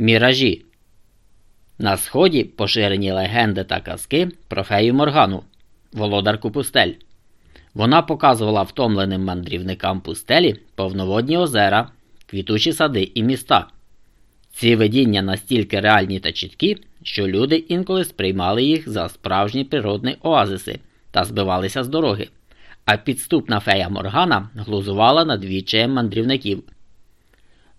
Міражі. На сході поширені легенди та казки про фею Моргану, володарку пустель. Вона показувала втомленим мандрівникам пустелі повноводні озера, квітучі сади і міста. Ці видіння настільки реальні та чіткі, що люди інколи сприймали їх за справжні природні оазиси та збивалися з дороги, а підступна фея Моргана глузувала над відчаєм мандрівників.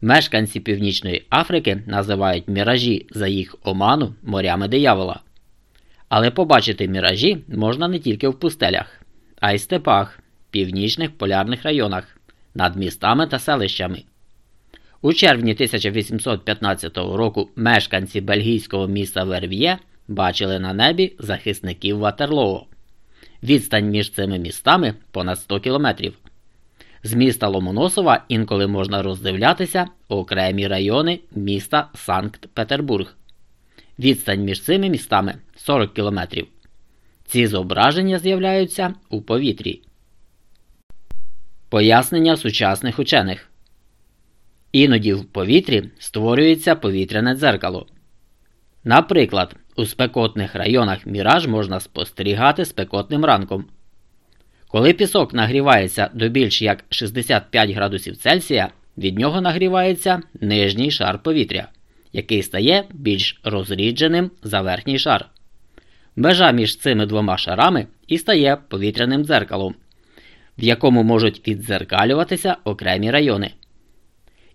Мешканці Північної Африки називають міражі за їх оману морями диявола. Але побачити міражі можна не тільки в пустелях, а й степах, північних полярних районах, над містами та селищами. У червні 1815 року мешканці бельгійського міста Верв'є бачили на небі захисників Ватерлоо. Відстань між цими містами понад 100 кілометрів. З міста Ломоносова інколи можна роздивлятися окремі райони міста Санкт-Петербург. Відстань між цими містами 40 кілометрів. Ці зображення з'являються у повітрі. Пояснення сучасних учених Іноді в повітрі створюється повітряне дзеркало. Наприклад, у спекотних районах міраж можна спостерігати спекотним ранком. Коли пісок нагрівається до більш як 65 градусів Цельсія, від нього нагрівається нижній шар повітря, який стає більш розрідженим за верхній шар. Межа між цими двома шарами і стає повітряним дзеркалом, в якому можуть віддзеркалюватися окремі райони.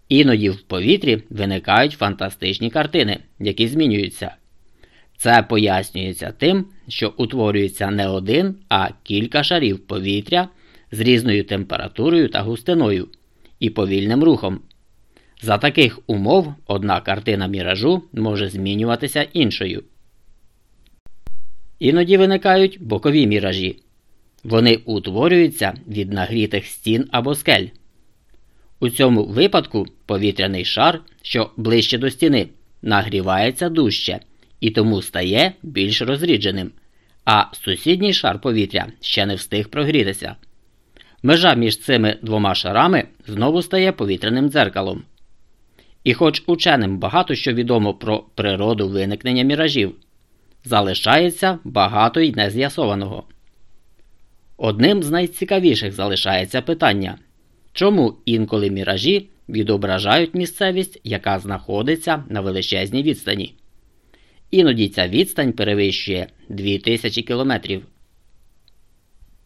Іноді в повітрі виникають фантастичні картини, які змінюються. Це пояснюється тим, що утворюється не один, а кілька шарів повітря з різною температурою та густиною і повільним рухом. За таких умов одна картина міражу може змінюватися іншою. Іноді виникають бокові міражі. Вони утворюються від нагрітих стін або скель. У цьому випадку повітряний шар, що ближче до стіни, нагрівається дужче і тому стає більш розрідженим, а сусідній шар повітря ще не встиг прогрітися. Межа між цими двома шарами знову стає повітряним дзеркалом. І хоч ученим багато що відомо про природу виникнення міражів, залишається багато й нез'ясованого. Одним з найцікавіших залишається питання, чому інколи міражі відображають місцевість, яка знаходиться на величезній відстані. Іноді ця відстань перевищує 2000 кілометрів.